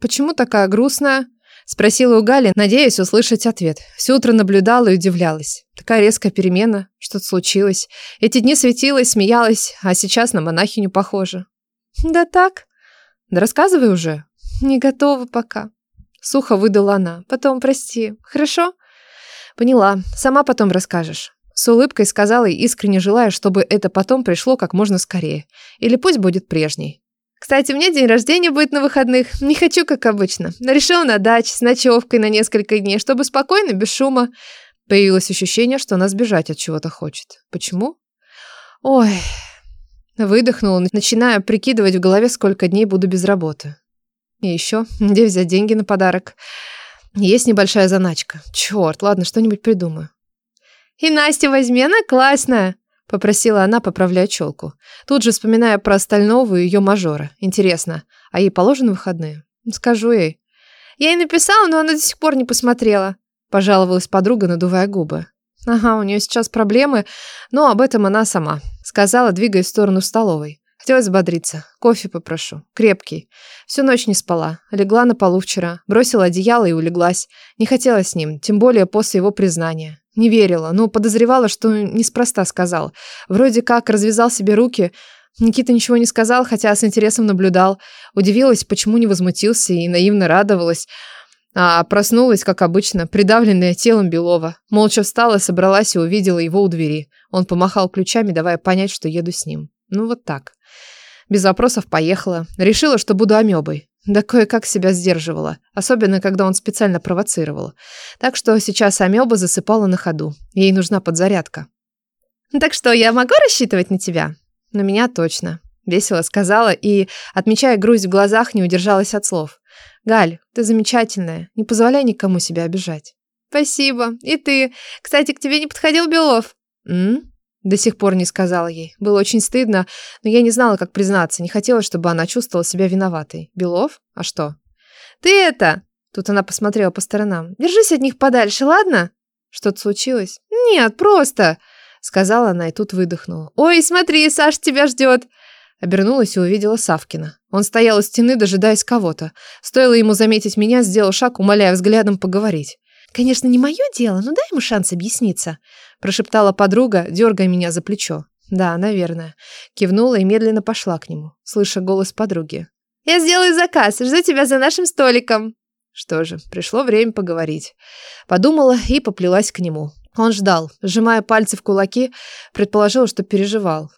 почему такая грустная?» Спросила у Гали, надеясь услышать ответ. Все утро наблюдала и удивлялась. Такая резкая перемена. Что-то случилось. Эти дни светилась, смеялась, а сейчас на монахиню похожа. «Да так». «Да рассказывай уже». «Не готова пока». Сухо выдала она. «Потом прости. Хорошо?» «Поняла. Сама потом расскажешь». С улыбкой сказала и искренне желая, чтобы это потом пришло как можно скорее. Или пусть будет прежней. Кстати, у меня день рождения будет на выходных. Не хочу, как обычно. Решила на даче с ночевкой на несколько дней, чтобы спокойно, без шума. Появилось ощущение, что она сбежать от чего-то хочет. Почему? Ой. Выдохнула, начиная прикидывать в голове, сколько дней буду без работы. И еще, где взять деньги на подарок? Есть небольшая заначка. Черт, ладно, что-нибудь придумаю. И Настя возьми, она классная. Попросила она, поправляя челку. Тут же вспоминая про остального и ее мажора. Интересно, а ей положены выходные? Скажу ей. Я ей написала, но она до сих пор не посмотрела. Пожаловалась подруга, надувая губы. Ага, у нее сейчас проблемы, но об этом она сама. Сказала, двигаясь в сторону столовой. Хотелось взбодриться. Кофе попрошу. Крепкий. Всю ночь не спала. Легла на полу вчера. Бросила одеяло и улеглась. Не хотела с ним, тем более после его признания. Не верила, но подозревала, что неспроста сказал. Вроде как развязал себе руки. Никита ничего не сказал, хотя с интересом наблюдал. Удивилась, почему не возмутился и наивно радовалась. А проснулась, как обычно, придавленная телом Белова. Молча встала, собралась и увидела его у двери. Он помахал ключами, давая понять, что еду с ним. Ну вот так. Без вопросов поехала. Решила, что буду амебой. Да кое-как себя сдерживала, особенно когда он специально провоцировал. Так что сейчас амеба засыпала на ходу. Ей нужна подзарядка. «Так что, я могу рассчитывать на тебя?» «На меня точно», — весело сказала и, отмечая грусть в глазах, не удержалась от слов. «Галь, ты замечательная, не позволяй никому себя обижать». «Спасибо. И ты. Кстати, к тебе не подходил Белов?» «М? До сих пор не сказала ей. Было очень стыдно, но я не знала, как признаться. Не хотела, чтобы она чувствовала себя виноватой. Белов? А что? Ты это... Тут она посмотрела по сторонам. Держись от них подальше, ладно? Что-то случилось? Нет, просто... Сказала она и тут выдохнула. Ой, смотри, Саш тебя ждет. Обернулась и увидела Савкина. Он стоял у стены, дожидаясь кого-то. Стоило ему заметить меня, сделал шаг, умоляя взглядом поговорить. «Конечно, не мое дело, но дай ему шанс объясниться», прошептала подруга, дергая меня за плечо. «Да, наверное». Кивнула и медленно пошла к нему, слыша голос подруги. «Я сделаю заказ, жду тебя за нашим столиком». Что же, пришло время поговорить. Подумала и поплелась к нему. Он ждал, сжимая пальцы в кулаки, предположил, что переживал.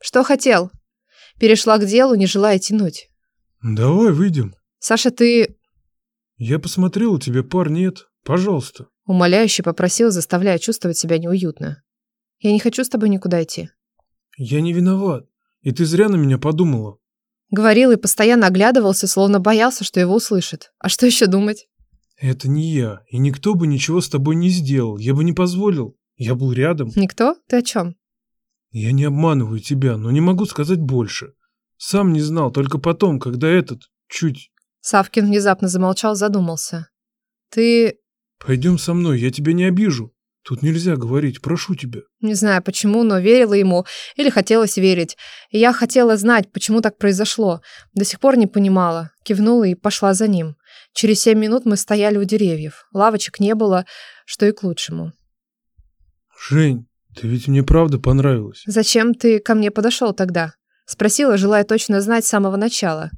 «Что хотел?» Перешла к делу, не желая тянуть. «Давай выйдем». «Саша, ты...» «Я посмотрел, у тебя пар нет. Пожалуйста». Умоляюще попросил, заставляя чувствовать себя неуютно. «Я не хочу с тобой никуда идти». «Я не виноват, и ты зря на меня подумала». Говорил и постоянно оглядывался, словно боялся, что его услышат. А что еще думать? «Это не я, и никто бы ничего с тобой не сделал. Я бы не позволил. Я был рядом». «Никто? Ты о чем?» «Я не обманываю тебя, но не могу сказать больше. Сам не знал, только потом, когда этот чуть...» Савкин внезапно замолчал, задумался. «Ты Пойдем со мной, я тебя не обижу. Тут нельзя говорить, прошу тебя. Не знаю почему, но верила ему или хотелось верить. И я хотела знать, почему так произошло. До сих пор не понимала. Кивнула и пошла за ним. Через семь минут мы стояли у деревьев. Лавочек не было, что и к лучшему. Жень, ты ведь мне правда понравилась. Зачем ты ко мне подошел тогда? Спросила, желая точно знать с самого начала.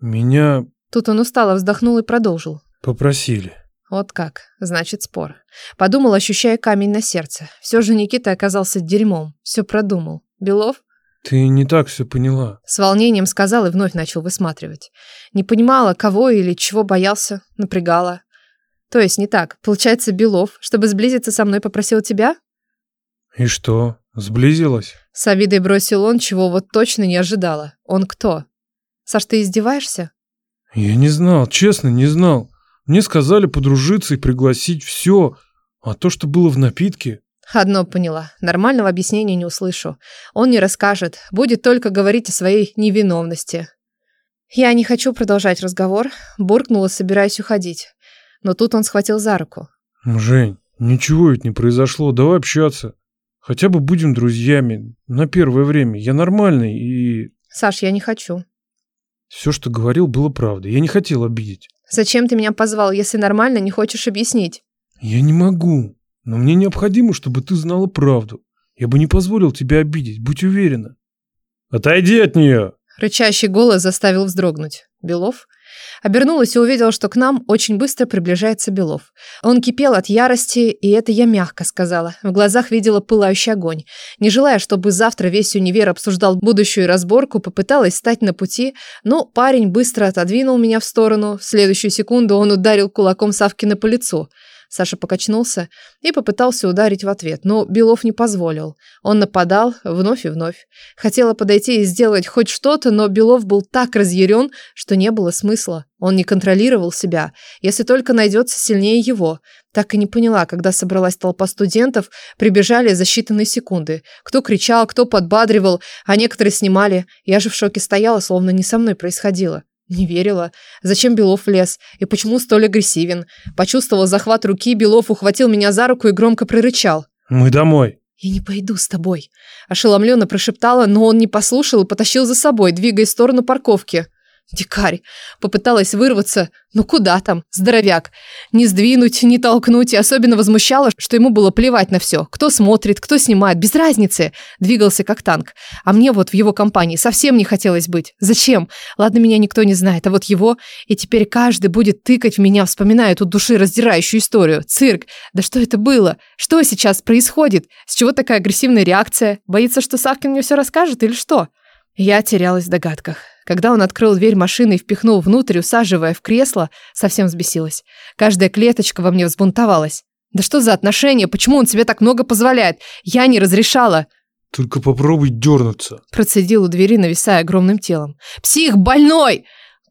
Меня... Тут он устало вздохнул и продолжил. Попросили. Вот как. Значит, спор. Подумал, ощущая камень на сердце. Все же Никита оказался дерьмом. Все продумал. Белов? Ты не так все поняла. С волнением сказал и вновь начал высматривать. Не понимала, кого или чего боялся. Напрягала. То есть не так. Получается, Белов, чтобы сблизиться со мной, попросил тебя? И что? Сблизилась? С обидой бросил он, чего вот точно не ожидала. Он кто? Саш, ты издеваешься? Я не знал, честно, не знал. Мне сказали подружиться и пригласить все, а то, что было в напитке... Одно поняла. Нормального объяснения не услышу. Он не расскажет, будет только говорить о своей невиновности. Я не хочу продолжать разговор, буркнула, собираясь уходить. Но тут он схватил за руку. Жень, ничего ведь не произошло, давай общаться. Хотя бы будем друзьями на первое время. Я нормальный и... Саш, я не хочу. Все, что говорил, было правдой. Я не хотел обидеть. Зачем ты меня позвал, если нормально не хочешь объяснить? Я не могу. Но мне необходимо, чтобы ты знала правду. Я бы не позволил тебя обидеть, будь уверена. Отойди от нее! Рычащий голос заставил вздрогнуть. Белов Обернулась и увидела, что к нам очень быстро приближается Белов. Он кипел от ярости, и это я мягко сказала. В глазах видела пылающий огонь. Не желая, чтобы завтра весь универ обсуждал будущую разборку, попыталась стать на пути, но парень быстро отодвинул меня в сторону. В следующую секунду он ударил кулаком Савкина по лицу. Саша покачнулся и попытался ударить в ответ, но Белов не позволил. Он нападал вновь и вновь. Хотела подойти и сделать хоть что-то, но Белов был так разъярен, что не было смысла. Он не контролировал себя, если только найдется сильнее его. Так и не поняла, когда собралась толпа студентов, прибежали за считанные секунды. Кто кричал, кто подбадривал, а некоторые снимали. Я же в шоке стояла, словно не со мной происходило. Не верила. Зачем Белов лез? И почему столь агрессивен? Почувствовал захват руки, Белов ухватил меня за руку и громко прорычал. «Мы домой». «Я не пойду с тобой», – ошеломленно прошептала, но он не послушал и потащил за собой, двигая в сторону парковки. Дикарь. Попыталась вырваться. Ну куда там, здоровяк. Не сдвинуть, не толкнуть. И особенно возмущало, что ему было плевать на все. Кто смотрит, кто снимает, без разницы. Двигался как танк. А мне вот в его компании совсем не хотелось быть. Зачем? Ладно, меня никто не знает, а вот его... И теперь каждый будет тыкать в меня, вспоминая эту душераздирающую историю. Цирк. Да что это было? Что сейчас происходит? С чего такая агрессивная реакция? Боится, что Савкин мне все расскажет или что? Я терялась в догадках. Когда он открыл дверь машины и впихнул внутрь, усаживая в кресло, совсем взбесилась. Каждая клеточка во мне взбунтовалась. Да что за отношения? Почему он себе так много позволяет? Я не разрешала. Только попробуй дернуться. Процедил у двери, нависая огромным телом. Псих больной!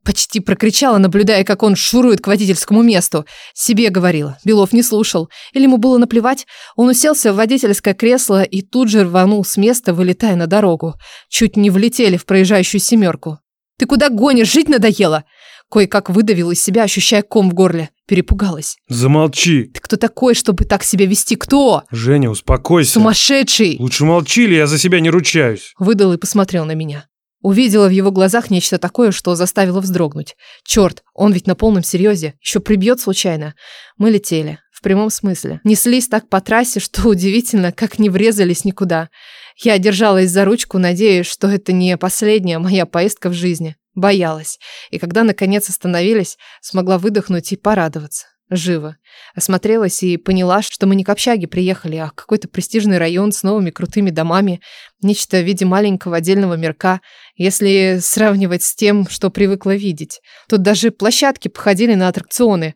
Почти прокричала, наблюдая, как он шурует к водительскому месту. Себе говорила. Белов не слушал. Или ему было наплевать? Он уселся в водительское кресло и тут же рванул с места, вылетая на дорогу. Чуть не влетели в проезжающую семерку. «Ты куда гонишь? Жить надоело!» Кое-как выдавил из себя, ощущая ком в горле. Перепугалась. Замолчи. Ты кто такой, чтобы так себя вести? Кто? Женя, успокойся. Сумасшедший. Лучше молчи, или я за себя не ручаюсь. Выдал и посмотрел на меня. Увидела в его глазах нечто такое, что заставило вздрогнуть. Черт, он ведь на полном серьезе. Еще прибьет случайно. Мы летели. В прямом смысле. Неслись так по трассе, что удивительно, как не врезались никуда. Я держалась за ручку, надеясь, что это не последняя моя поездка в жизни. Боялась. И когда наконец остановились, смогла выдохнуть и порадоваться. Живо. Осмотрелась и поняла, что мы не к общаге приехали, а какой-то престижный район с новыми крутыми домами. Нечто в виде маленького отдельного мирка, если сравнивать с тем, что привыкла видеть. Тут даже площадки походили на аттракционы.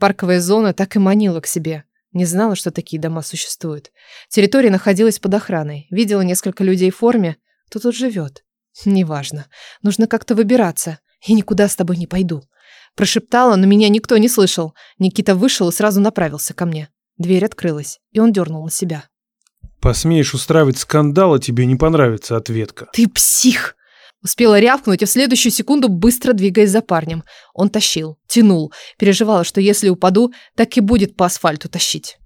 Парковая зона так и манила к себе. Не знала, что такие дома существуют. Территория находилась под охраной. Видела несколько людей в форме. Кто тут живет? Неважно. Нужно как-то выбираться. И никуда с тобой не пойду. Прошептала, но меня никто не слышал. Никита вышел и сразу направился ко мне. Дверь открылась, и он дернул на себя. Посмеешь устраивать скандал, а тебе не понравится ответка. Ты псих! Успела рявкнуть, и в следующую секунду быстро двигаясь за парнем. Он тащил, тянул, переживала, что если упаду, так и будет по асфальту тащить.